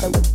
Bye.